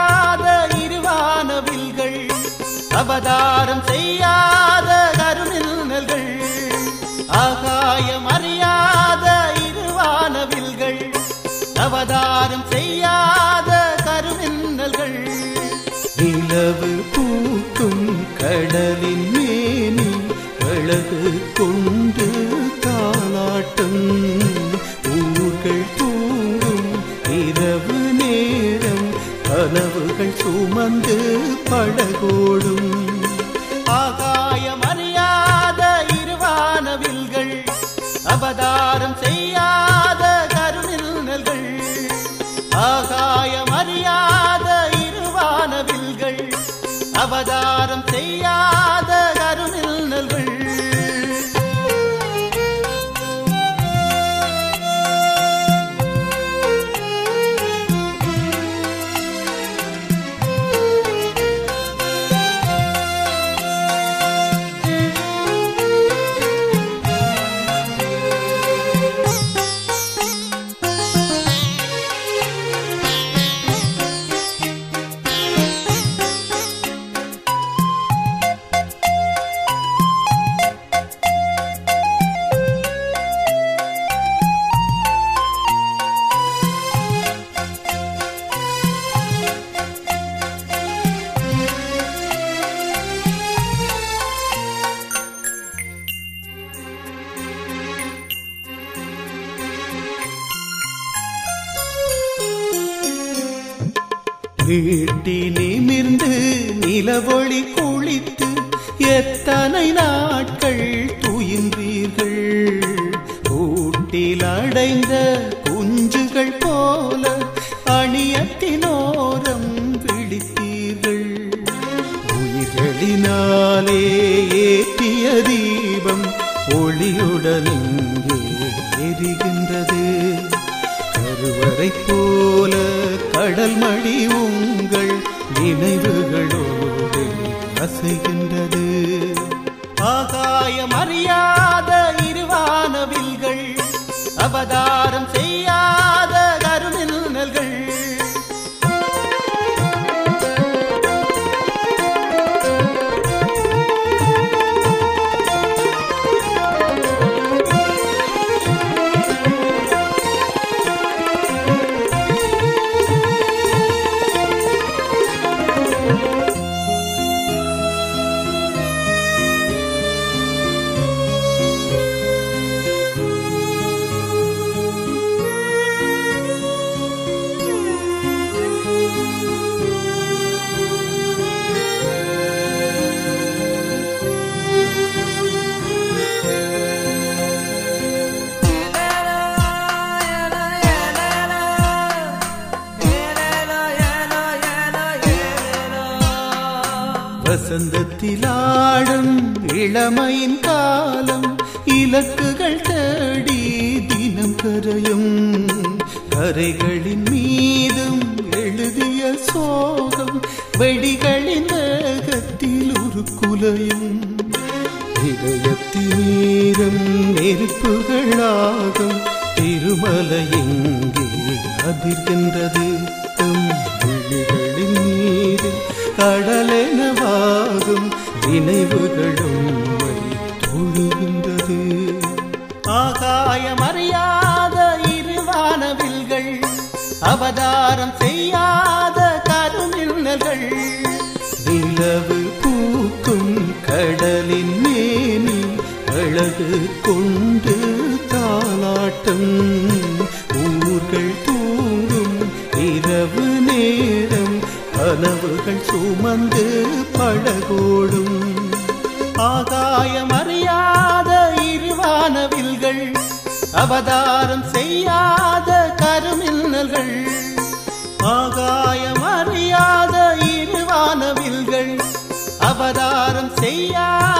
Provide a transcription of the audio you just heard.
செய்யாத அறியாத இருவானவில்கள் அவதாரம் செய்யாத கருமின்னல்கள் ஆகாயம் அறியாத இருவானவில்கள் அவதாரம் செய்யாத கருமின்னல்கள் நிலவு பூக்கும் கடலின் மேனி அழகு கொண்டு தாளாட்டும் ஊர்கள் கனவுகள் சுமந்து படகோடும் நீட்டி நிமிர்ந்து நிலவொளி குளித்து எத்தனை நாட்கள் துயின்றீர்கள்? கூட்டில் அடைந்த குஞ்சுகள் போல அணியத்தினோரம் விழித்தீர்கள். உயிர்களினாலே ஏற்றிய தீபம் ஒளியுடன் எரிகின்றது. கருவறை போல கடல் மடி உங்கள் நினைவுகளோடு அசைகின்றது. ஆகாயம் அறியா வசந்தத்திலாடும் இளமையின் காலம் இலக்குகள் தேடி தினம் கரையும் கரைகளின் மீதும் எழுதிய சோகம் வெடிகளின் வேகத்தில் ஒரு குலையும் இதயத்தீரம் நெருப்புகளாகும். திருமலை எங்கே அதிர்கின்றது? தம் விழிகளின் மீது கடலெனவாகும் நினைவுகளும் தொழுகின்றது. ஆகாயம் அறியாத இருவானவில்கள் அவதாரம் செய்யாத கருமின்னல்கள் நிலவு பூக்கும் கடலின் மேனி அழகு கொண்டு தாளாட்டும் பாடுகள் சுமந்து பழகோடும் ஆகாயம் அறியாத இருவான வில்கள் அவதாரம் செய்யாத கருமின்னல்கள் ஆகாயம் அறியாத இருவான வில்கள் அவதாரம் செய்யாத